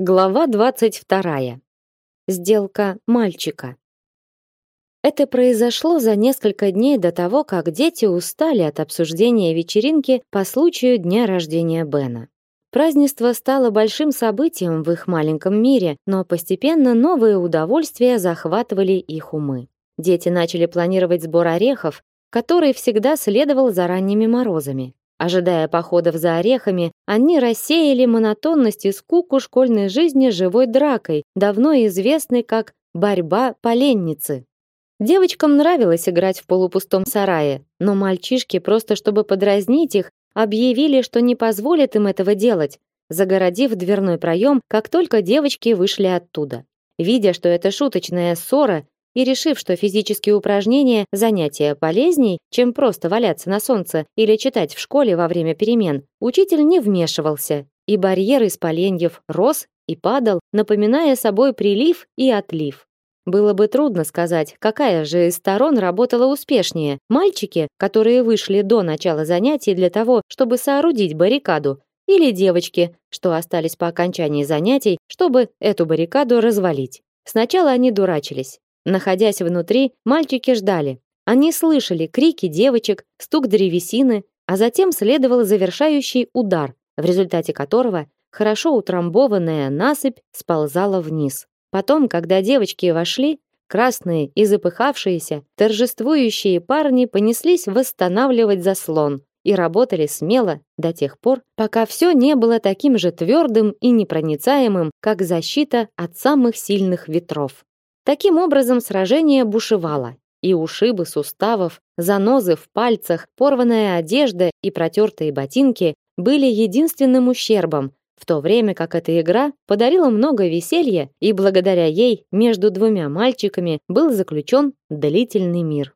Глава двадцать вторая. Сделка мальчика. Это произошло за несколько дней до того, как дети устали от обсуждения вечеринки по случаю дня рождения Бена. Празднество стало большим событием в их маленьком мире, но постепенно новые удовольствия захватывали их умы. Дети начали планировать сбор орехов, который всегда следовал за ранними морозами. Ожидая походов за орехами, они рассеяли монотонность и скуку школьной жизни живой дракой, давно известной как борьба поленницы. Девочкам нравилось играть в полупустом сарае, но мальчишки, просто чтобы подразнить их, объявили, что не позволят им этого делать, загородив дверной проем, как только девочки вышли оттуда. Видя, что это шуточная ссора, и решив, что физические упражнения занятия полезней, чем просто валяться на солнце или читать в школе во время перемен, учитель не вмешивался, и барьер из поленьев рос и падал, напоминая собой прилив и отлив. Было бы трудно сказать, какая же из сторон работала успешнее: мальчики, которые вышли до начала занятий для того, чтобы соорудить баррикаду, или девочки, что остались по окончании занятий, чтобы эту баррикаду развалить. Сначала они дурачились, Находясь внутри, мальчики ждали. Они слышали крики девочек, стук древесины, а затем следовал завершающий удар, в результате которого хорошо утрамбованная насыпь сползала вниз. Потом, когда девочки вошли, красные и запыхавшиеся, торжествующие парни понеслись восстанавливать заслон и работали смело до тех пор, пока все не было таким же твердым и непроницаемым, как защита от самых сильных ветров. Таким образом сражение бушевало, и ушибы суставов, занозы в пальцах, порванная одежда и протертые ботинки были единственным ущербом, в то время как эта игра подарила много веселья, и благодаря ей между двумя мальчиками был заключен длительный мир.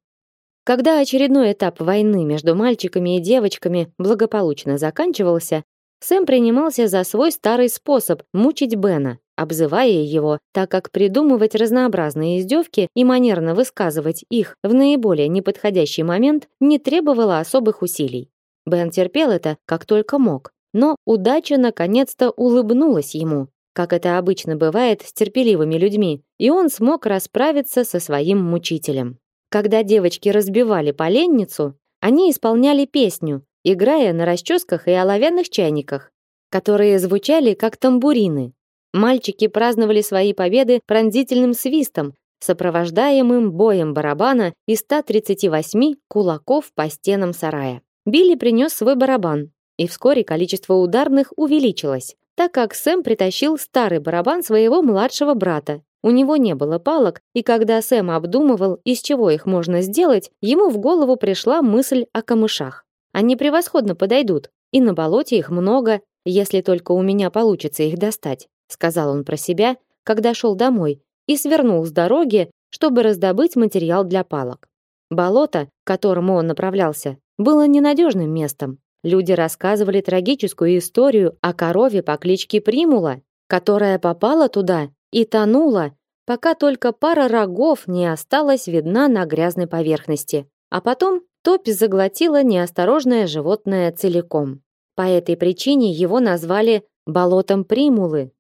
Когда очередной этап войны между мальчиками и девочками благополучно заканчивался, Сэм принимался за свой старый способ мучить Бена, обзывая его, так как придумывать разнообразные издевки и манерно высказывать их в наиболее неподходящий момент не требовало особых усилий. Бен терпел это как только мог, но удача наконец-то улыбнулась ему, как это обычно бывает с терпеливыми людьми, и он смог расправиться со своим мучителем. Когда девочки разбивали поленницу, они исполняли песню, играя на расческах и оловянных чайниках, которые звучали как тамбурины. Мальчики праздновали свои победы пронзительным свистом, сопровождаемым боем барабана и 138 кулаков по стенам сарая. Билли принес свой барабан, и вскоре количество ударных увеличилось, так как Сэм притащил старый барабан своего младшего брата. У него не было палок, и когда Сэм обдумывал, из чего их можно сделать, ему в голову пришла мысль о камышах. Они превосходно подойдут, и на болоте их много, если только у меня получится их достать сказал он про себя, когда шел домой, и свернул с дороги, чтобы раздобыть материал для палок. Болото, к которому он направлялся, было ненадежным местом. Люди рассказывали трагическую историю о корове по кличке Примула, которая попала туда и тонула, пока только пара рогов не осталась видна на грязной поверхности. А потом топь заглотила неосторожное животное целиком. По этой причине его назвали болотом Примулы.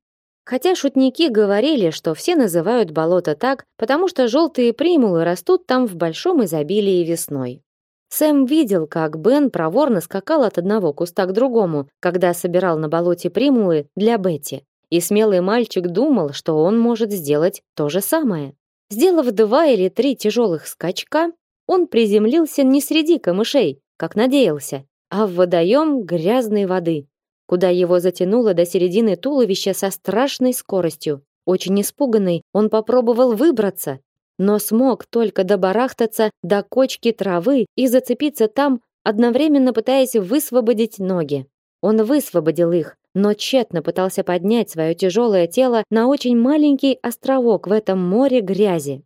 Хотя шутники говорили, что все называют болото так, потому что желтые примулы растут там в большом изобилии весной. Сэм видел, как Бен проворно скакал от одного куста к другому, когда собирал на болоте примулы для Бетти. И смелый мальчик думал, что он может сделать то же самое. Сделав два или три тяжелых скачка, он приземлился не среди камышей, как надеялся, а в водоем грязной воды, куда его затянуло до середины туловища со страшной скоростью. Очень испуганный, он попробовал выбраться, но смог только добарахтаться до кочки травы и зацепиться там, одновременно пытаясь высвободить ноги. Он высвободил их, но тщетно пытался поднять свое тяжелое тело на очень маленький островок в этом море грязи.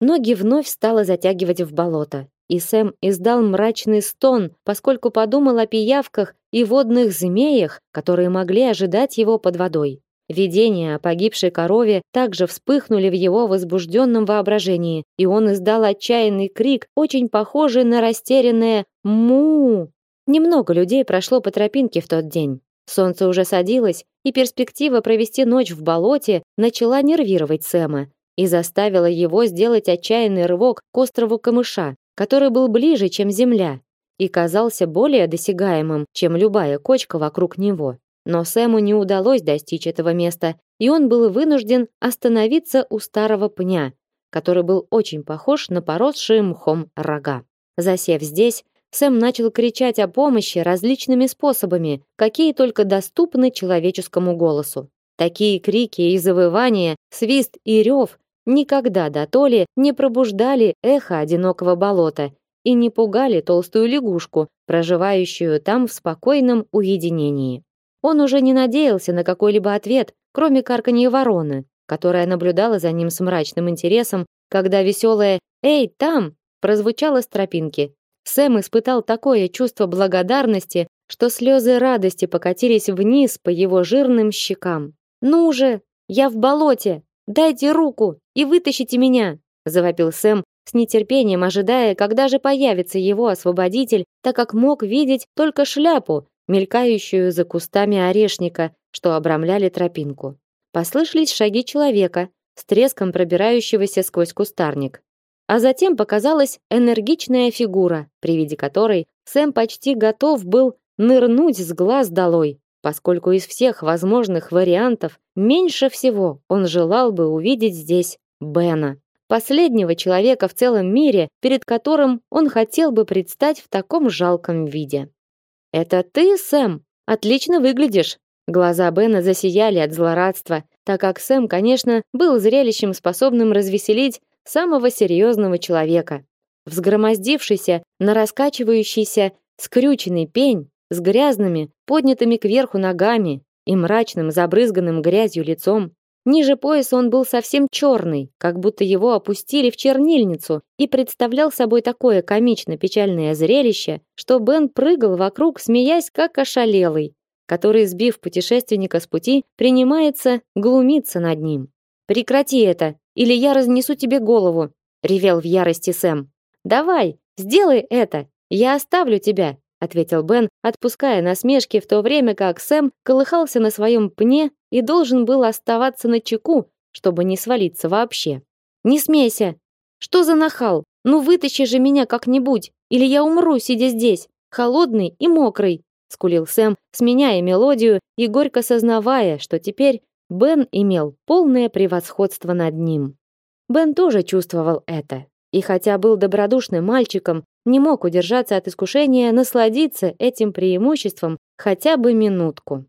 Ноги вновь стало затягивать в болото, и Сэм издал мрачный стон, поскольку подумал о пиявках и водных змеях, которые могли ожидать его под водой. Видения о погибшей корове также вспыхнули в его возбужденном воображении, и он издал отчаянный крик, очень похожий на растерянное «му». Немного людей прошло по тропинке в тот день. Солнце уже садилось, и перспектива провести ночь в болоте начала нервировать Сэма и заставила его сделать отчаянный рывок к острову Камыша, который был ближе, чем земля, и казался более досягаемым, чем любая кочка вокруг него. Но Сэму не удалось достичь этого места, и он был вынужден остановиться у старого пня, который был очень похож на поросшие мхом рога. Засев здесь, Сэм начал кричать о помощи различными способами, какие только доступны человеческому голосу. Такие крики и завывания, свист и рев никогда до толи не пробуждали эхо одинокого болота и не пугали толстую лягушку, проживающую там в спокойном уединении. Он уже не надеялся на какой-либо ответ, кроме карканья вороны, которая наблюдала за ним с мрачным интересом, когда веселое «Эй, там!» прозвучало с тропинки. Сэм испытал такое чувство благодарности, что слезы радости покатились вниз по его жирным щекам. «Ну же! Я в болоте! Дайте руку и вытащите меня!» завопил Сэм, с нетерпением ожидая, когда же появится его освободитель, так как мог видеть только шляпу, мелькающую за кустами орешника, что обрамляли тропинку. Послышались шаги человека, с треском пробирающегося сквозь кустарник. А затем показалась энергичная фигура, при виде которой Сэм почти готов был нырнуть с глаз долой, поскольку из всех возможных вариантов меньше всего он желал бы увидеть здесь Бена, последнего человека в целом мире, перед которым он хотел бы предстать в таком жалком виде. «Это ты, Сэм? Отлично выглядишь!» Глаза Бена засияли от злорадства, так как Сэм, конечно, был зрелищем, способным развеселить самого серьезного человека. Взгромоздившийся на раскачивающийся скрюченный пень с грязными, поднятыми кверху ногами и мрачным, забрызганным грязью лицом, Ниже пояса он был совсем черный, как будто его опустили в чернильницу, и представлял собой такое комично-печальное зрелище, что Бен прыгал вокруг, смеясь как ошалелый, который, сбив путешественника с пути, принимается глумиться над ним. «Прекрати это, или я разнесу тебе голову!» — ревел в ярости Сэм. «Давай, сделай это! Я оставлю тебя!» — ответил Бен, отпуская насмешки в то время, как Сэм колыхался на своем пне и должен был оставаться на чеку, чтобы не свалиться вообще. «Не смейся! Что за нахал? Ну вытащи же меня как-нибудь, или я умру, сидя здесь, холодный и мокрый!» — скулил Сэм, сменяя мелодию и горько сознавая, что теперь Бен имел полное превосходство над ним. Бен тоже чувствовал это, и хотя был добродушным мальчиком, не мог удержаться от искушения насладиться этим преимуществом хотя бы минутку.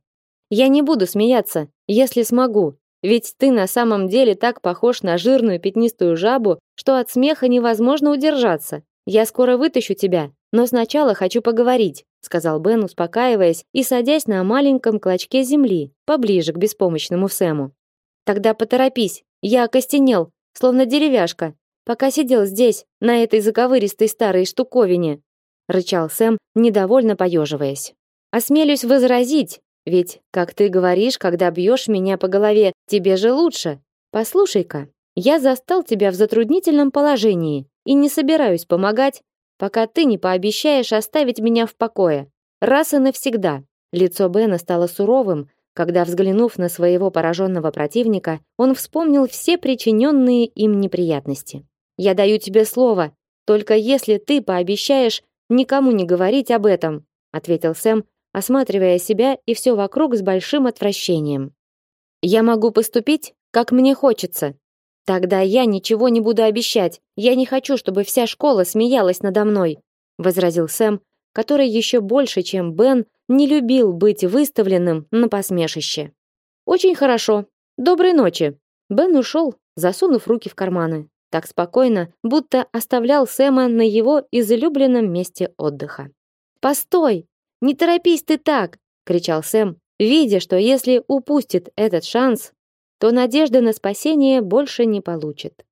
Я не буду смеяться, если смогу, ведь ты на самом деле так похож на жирную пятнистую жабу, что от смеха невозможно удержаться. Я скоро вытащу тебя, но сначала хочу поговорить, сказал Бен, успокаиваясь и садясь на маленьком клочке земли, поближе к беспомощному Сэму. Тогда поторопись, я окостенел, словно деревяшка, пока сидел здесь, на этой заковыристой старой штуковине, рычал Сэм, недовольно поеживаясь. Осмелюсь возразить, ведь, как ты говоришь, когда бьешь меня по голове, тебе же лучше. Послушай-ка, я застал тебя в затруднительном положении и не собираюсь помогать, пока ты не пообещаешь оставить меня в покое. Раз и навсегда. Лицо Бена стало суровым, когда, взглянув на своего пораженного противника, он вспомнил все причиненные им неприятности. «Я даю тебе слово, только если ты пообещаешь никому не говорить об этом», ответил Сэм, осматривая себя и все вокруг с большим отвращением. Я могу поступить, как мне хочется. Тогда я ничего не буду обещать. Я не хочу, чтобы вся школа смеялась надо мной, возразил Сэм, который еще больше, чем Бен, не любил быть выставленным на посмешище. Очень хорошо. Доброй ночи. Бен ушел, засунув руки в карманы, так спокойно, будто оставлял Сэма на его излюбленном месте отдыха. Постой, не торопись ты так, кричал Сэм, видя, что если упустит этот шанс, то надежды на спасение больше не получит.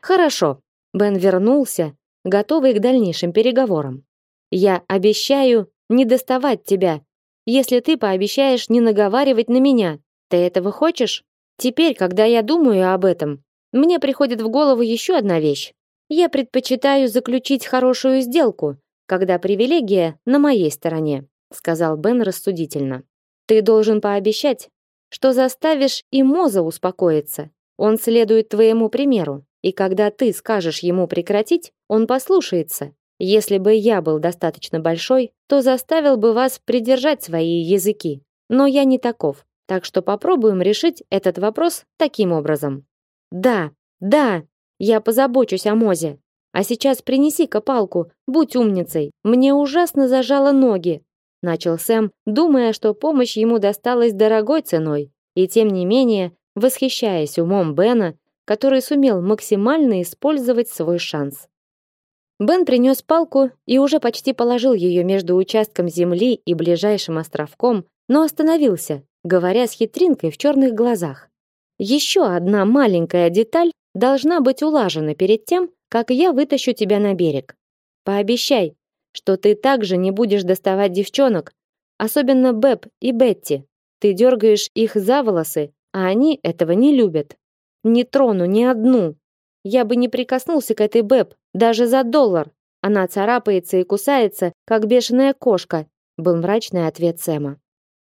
Хорошо. Бен вернулся, готовый к дальнейшим переговорам. Я обещаю не доставать тебя, если ты пообещаешь не наговаривать на меня. Ты этого хочешь? Теперь, когда я думаю об этом, мне приходит в голову еще одна вещь. Я предпочитаю заключить хорошую сделку, когда привилегия на моей стороне, сказал Бен рассудительно. Ты должен пообещать, что заставишь и Моза успокоиться. Он следует твоему примеру, и когда ты скажешь ему прекратить, он послушается. Если бы я был достаточно большой, то заставил бы вас придержать свои языки. Но я не таков. Так что попробуем решить этот вопрос таким образом. Да, да, я позабочусь о Мозе. А сейчас принеси-ка палку, будь умницей. Мне ужасно зажало ноги. Начал Сэм, думая, что помощь ему досталась дорогой ценой, и тем не менее восхищаясь умом Бена, который сумел максимально использовать свой шанс. Бен принес палку и уже почти положил ее между участком земли и ближайшим островком, но остановился, говоря с хитринкой в черных глазах. Еще одна маленькая деталь должна быть улажена перед тем, как я вытащу тебя на берег. Пообещай, что ты также не будешь доставать девчонок, особенно Бэб и Бетти. Ты дергаешь их за волосы, а они этого не любят. Не трону ни одну. Я бы не прикоснулся к этой Бэб даже за доллар. Она царапается и кусается, как бешеная кошка, был мрачный ответ Сэма.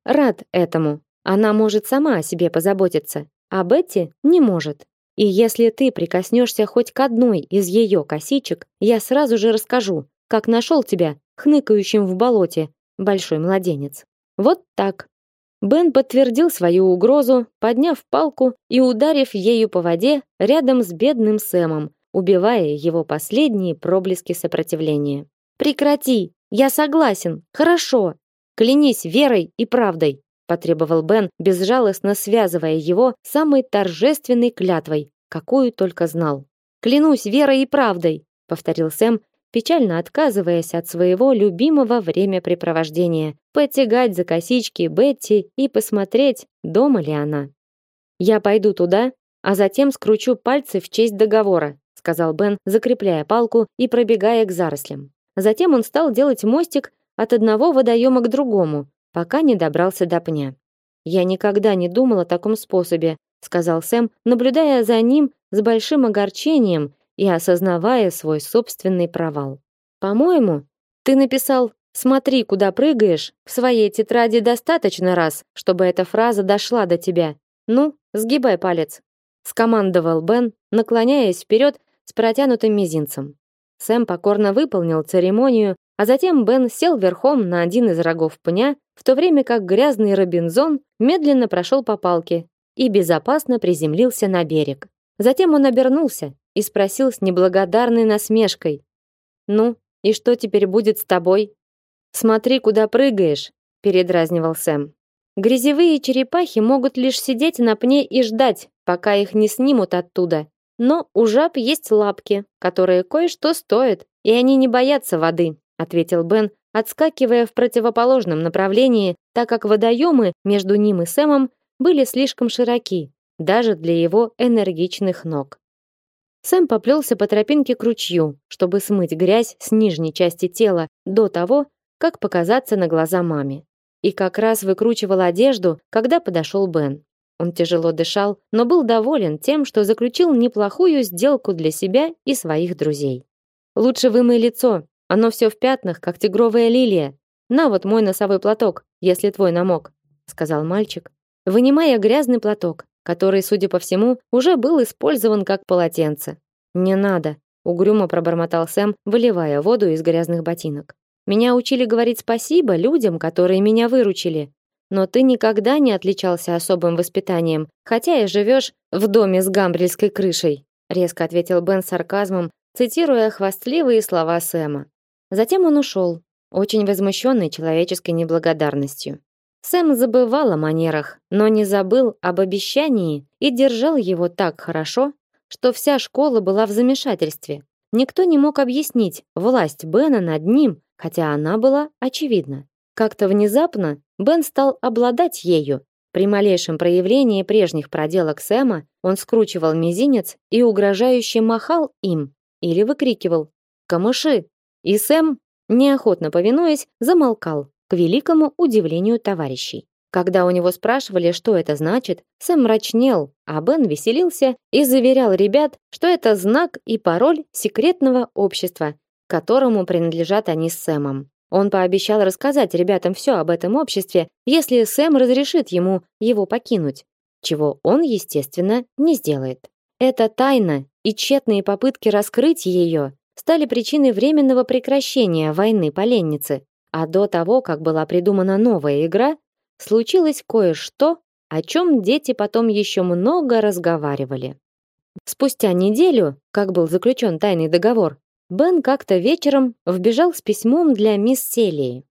Рад этому. Она может сама о себе позаботиться, а Бетти не может. И если ты прикоснешься хоть к одной из ее косичек, я сразу же расскажу, как нашел тебя, хныкающим в болоте, большой младенец. Вот так. Бен подтвердил свою угрозу, подняв палку и ударив ею по воде рядом с бедным Сэмом, убивая его последние проблески сопротивления. Прекрати, я согласен. Хорошо. Клянись верой и правдой потребовал Бен, безжалостно связывая его самой торжественной клятвой, какую только знал. Клянусь верой и правдой, повторил Сэм, печально отказываясь от своего любимого времяпрепровождения потягать за косички Бетти и посмотреть, дома ли она. Я пойду туда, а затем скручу пальцы в честь договора, сказал Бен, закрепляя палку и пробегая к зарослям. Затем он стал делать мостик от одного водоема к другому, пока не добрался до пня. Я никогда не думал о таком способе, сказал Сэм, наблюдая за ним с большим огорчением и осознавая свой собственный провал. По-моему, ты написал «Смотри, куда прыгаешь» в своей тетради достаточно раз, чтобы эта фраза дошла до тебя. Ну, сгибай палец, скомандовал Бен, наклоняясь вперед с протянутым мизинцем. Сэм покорно выполнил церемонию, а затем Бен сел верхом на один из рогов пня, в то время как грязный Робинзон медленно прошел по палке и безопасно приземлился на берег. Затем он обернулся и спросил с неблагодарной насмешкой: "Ну, и что теперь будет с тобой? Смотри, куда прыгаешь", передразнивал Сэм. Грязевые черепахи могут лишь сидеть на пне и ждать, пока их не снимут оттуда. Но у жаб есть лапки, которые кое-что стоят, и они не боятся воды ответил Бен, отскакивая в противоположном направлении, так как водоемы между ним и Сэмом были слишком широки, даже для его энергичных ног. Сэм поплелся по тропинке к ручью, чтобы смыть грязь с нижней части тела до того, как показаться на глаза маме. И как раз выкручивал одежду, когда подошел Бен. Он тяжело дышал, но был доволен тем, что заключил неплохую сделку для себя и своих друзей. Лучше вымой лицо, оно все в пятнах, как тигровая лилия. На вот мой носовой платок, если твой намок, сказал мальчик, вынимая грязный платок, который, судя по всему, уже был использован как полотенце. Не надо, угрюмо пробормотал Сэм, выливая воду из грязных ботинок. Меня учили говорить спасибо людям, которые меня выручили. Но ты никогда не отличался особым воспитанием, хотя и живешь в доме с гамбрельской крышей, резко ответил Бен сарказмом, цитируя хвастливые слова Сэма. Затем он ушел, очень возмущенный человеческой неблагодарностью. Сэм забывал о манерах, но не забыл об обещании и держал его так хорошо, что вся школа была в замешательстве. Никто не мог объяснить власть Бена над ним, хотя она была очевидна. Как-то внезапно Бен стал обладать ею. При малейшем проявлении прежних проделок Сэма он скручивал мизинец и угрожающе махал им или выкрикивал «Камыши! И Сэм, неохотно повинуясь, замолкал, к великому удивлению товарищей. Когда у него спрашивали, что это значит, Сэм мрачнел, а Бен веселился и заверял ребят, что это знак и пароль секретного общества, которому принадлежат они с Сэмом. Он пообещал рассказать ребятам все об этом обществе, если Сэм разрешит ему его покинуть, чего он, естественно, не сделает. Эта тайна и тщетные попытки раскрыть ее стали причиной временного прекращения войны поленницы. А до того, как была придумана новая игра, случилось кое-что, о чем дети потом еще много разговаривали. Спустя неделю, как был заключен тайный договор, Бен как-то вечером вбежал с письмом для мисс Селии.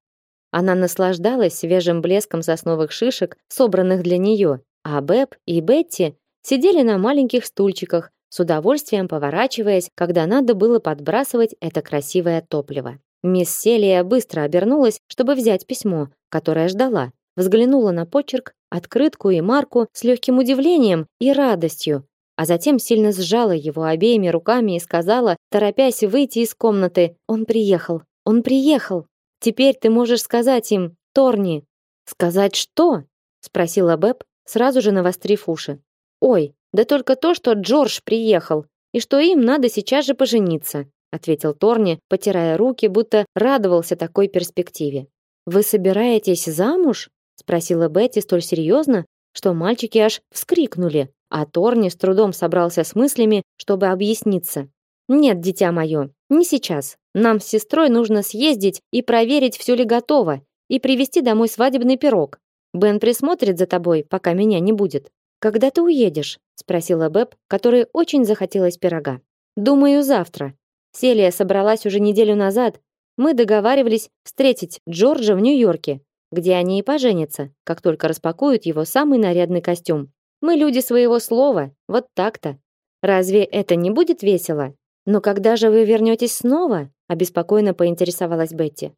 Она наслаждалась свежим блеском сосновых шишек, собранных для нее, а Бэб и Бетти сидели на маленьких стульчиках, с удовольствием поворачиваясь, когда надо было подбрасывать это красивое топливо. Мисс Селия быстро обернулась, чтобы взять письмо, которое ждала. Взглянула на почерк, открытку и марку с легким удивлением и радостью, а затем сильно сжала его обеими руками и сказала, торопясь выйти из комнаты: "Он приехал. Он приехал. Теперь ты можешь сказать им, Торни". "Сказать что?" спросила Бэб, сразу же навострив уши. "Ой, да только то, что Джордж приехал и что им надо сейчас же пожениться", ответил Торни, потирая руки, будто радовался такой перспективе. Вы собираетесь замуж? спросила Бетти столь серьезно, что мальчики аж вскрикнули, а Торни с трудом собрался с мыслями, чтобы объясниться. Нет, дитя мое, не сейчас. Нам с сестрой нужно съездить и проверить, все ли готово, и привезти домой свадебный пирог. Бен присмотрит за тобой, пока меня не будет. Когда ты уедешь? Спросила Бэб, которой очень захотелось пирога. Думаю, завтра. Селия собралась уже неделю назад. Мы договаривались встретить Джорджа в Нью-Йорке, где они и поженятся, как только распакуют его самый нарядный костюм. Мы люди своего слова, вот так-то. Разве это не будет весело? Но когда же вы вернетесь снова? обеспокоенно поинтересовалась Бетти.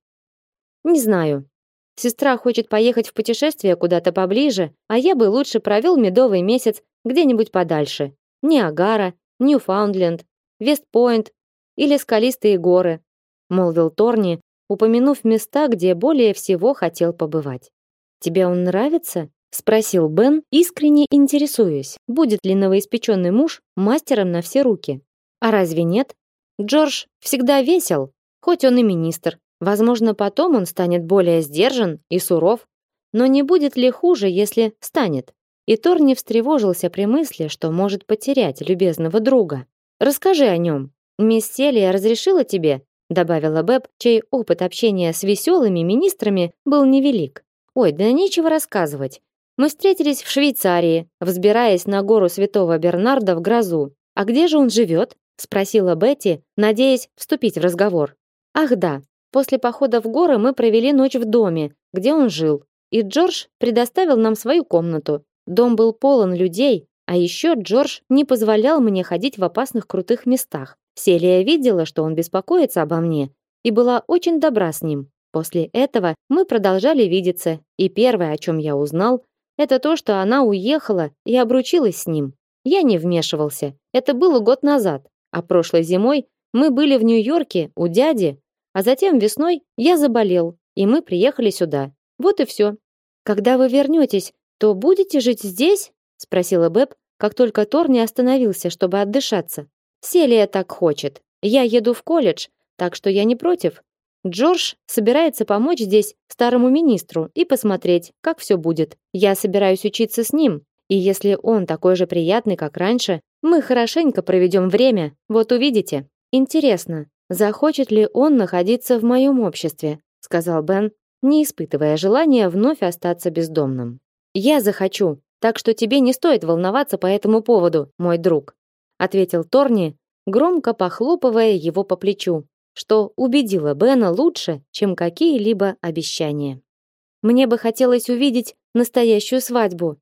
Не знаю. Сестра хочет поехать в путешествие куда-то поближе, а я бы лучше провел медовый месяц где-нибудь подальше. Ниагара, Ньюфаундленд, Вестпойнт или скалистые горы, молвил Торни, упомянув места, где более всего хотел побывать. Тебе он нравится? спросил Бен, искренне интересуясь, будет ли новоиспеченный муж мастером на все руки. А разве нет? Джордж всегда весел, хоть он и министр. Возможно, потом он станет более сдержан и суров, но не будет ли хуже, если станет? И Торни встревожился при мысли, что может потерять любезного друга. Расскажи о нем. Мисс Селия разрешила тебе добавила Бэб, чей опыт общения с веселыми министрами был невелик. Ой, да нечего рассказывать. Мы встретились в Швейцарии, взбираясь на гору Святого Бернарда в грозу. А где же он живет? спросила Бетти, надеясь вступить в разговор. Ах да, после похода в горы мы провели ночь в доме, где он жил, и Джордж предоставил нам свою комнату. Дом был полон людей, а еще Джордж не позволял мне ходить в опасных крутых местах. Селия видела, что он беспокоится обо мне, и была очень добра с ним. После этого мы продолжали видеться, и первое, о чем я узнал, это то, что она уехала и обручилась с ним. Я не вмешивался. Это было год назад, а прошлой зимой мы были в Нью-Йорке у дяди, а затем весной я заболел, и мы приехали сюда. Вот и все. Когда вы вернетесь, то будете жить здесь? спросила Бэб, как только Тор не остановился, чтобы отдышаться. Селия так хочет. Я еду в колледж, так что я не против. Джордж собирается помочь здесь старому министру и посмотреть, как все будет. Я собираюсь учиться с ним, и если он такой же приятный, как раньше, мы хорошенько проведем время. Вот увидите. Интересно, захочет ли он находиться в моем обществе, сказал Бен, не испытывая желания вновь остаться бездомным. Я захочу, так что тебе не стоит волноваться по этому поводу, мой друг ответил Торни, громко похлопывая его по плечу, что убедило Бена лучше, чем какие-либо обещания. Мне бы хотелось увидеть настоящую свадьбу.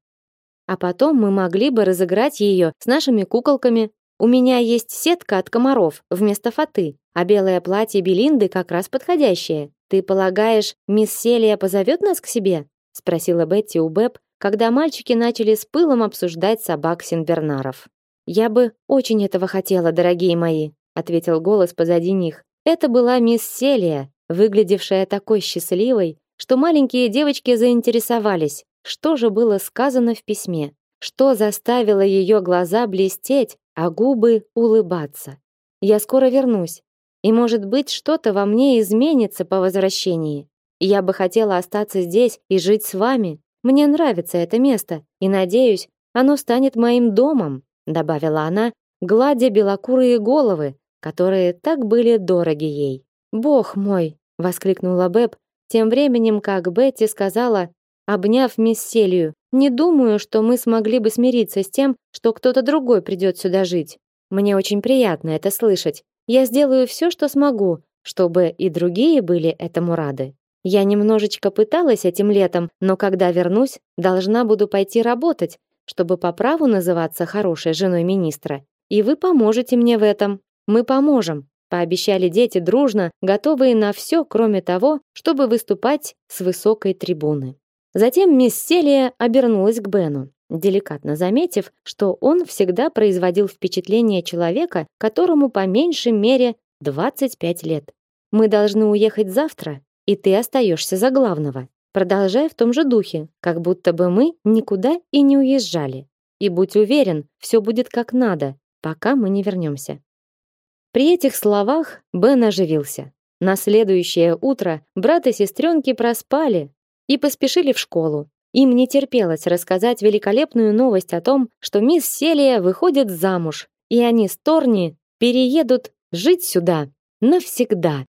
А потом мы могли бы разыграть ее с нашими куколками. У меня есть сетка от комаров вместо фаты, а белое платье Белинды как раз подходящее. Ты полагаешь, мисс Селия позовет нас к себе? Спросила Бетти у Бэб, когда мальчики начали с пылом обсуждать собак Синбернаров. Я бы очень этого хотела, дорогие мои, ответил голос позади них. Это была мисс Селия, выглядевшая такой счастливой, что маленькие девочки заинтересовались, что же было сказано в письме, что заставило ее глаза блестеть, а губы улыбаться. Я скоро вернусь. И может быть, что-то во мне изменится по возвращении. Я бы хотела остаться здесь и жить с вами. Мне нравится это место, и надеюсь, оно станет моим домом, добавила она, гладя белокурые головы, которые так были дороги ей. Бог мой, воскликнула Бэб, тем временем как Бетти сказала, обняв мисс Селию: "Не думаю, что мы смогли бы смириться с тем, что кто-то другой придет сюда жить. Мне очень приятно это слышать. Я сделаю все, что смогу, чтобы и другие были этому рады. Я немножечко пыталась этим летом, но когда вернусь, должна буду пойти работать, чтобы по праву называться хорошей женой министра. И вы поможете мне в этом. Мы поможем, пообещали дети дружно, готовые на все, кроме того, чтобы выступать с высокой трибуны. Затем мисс Селия обернулась к Бену, деликатно заметив, что он всегда производил впечатление человека, которому по меньшей мере 25 лет. Мы должны уехать завтра, и ты остаешься за главного. Продолжай в том же духе, как будто бы мы никуда и не уезжали. И будь уверен, все будет как надо, пока мы не вернемся. При этих словах Бен оживился. На следующее утро брат и сестренки проспали и поспешили в школу. Им не терпелось рассказать великолепную новость о том, что мисс Селия выходит замуж, и они с Торни переедут жить сюда навсегда.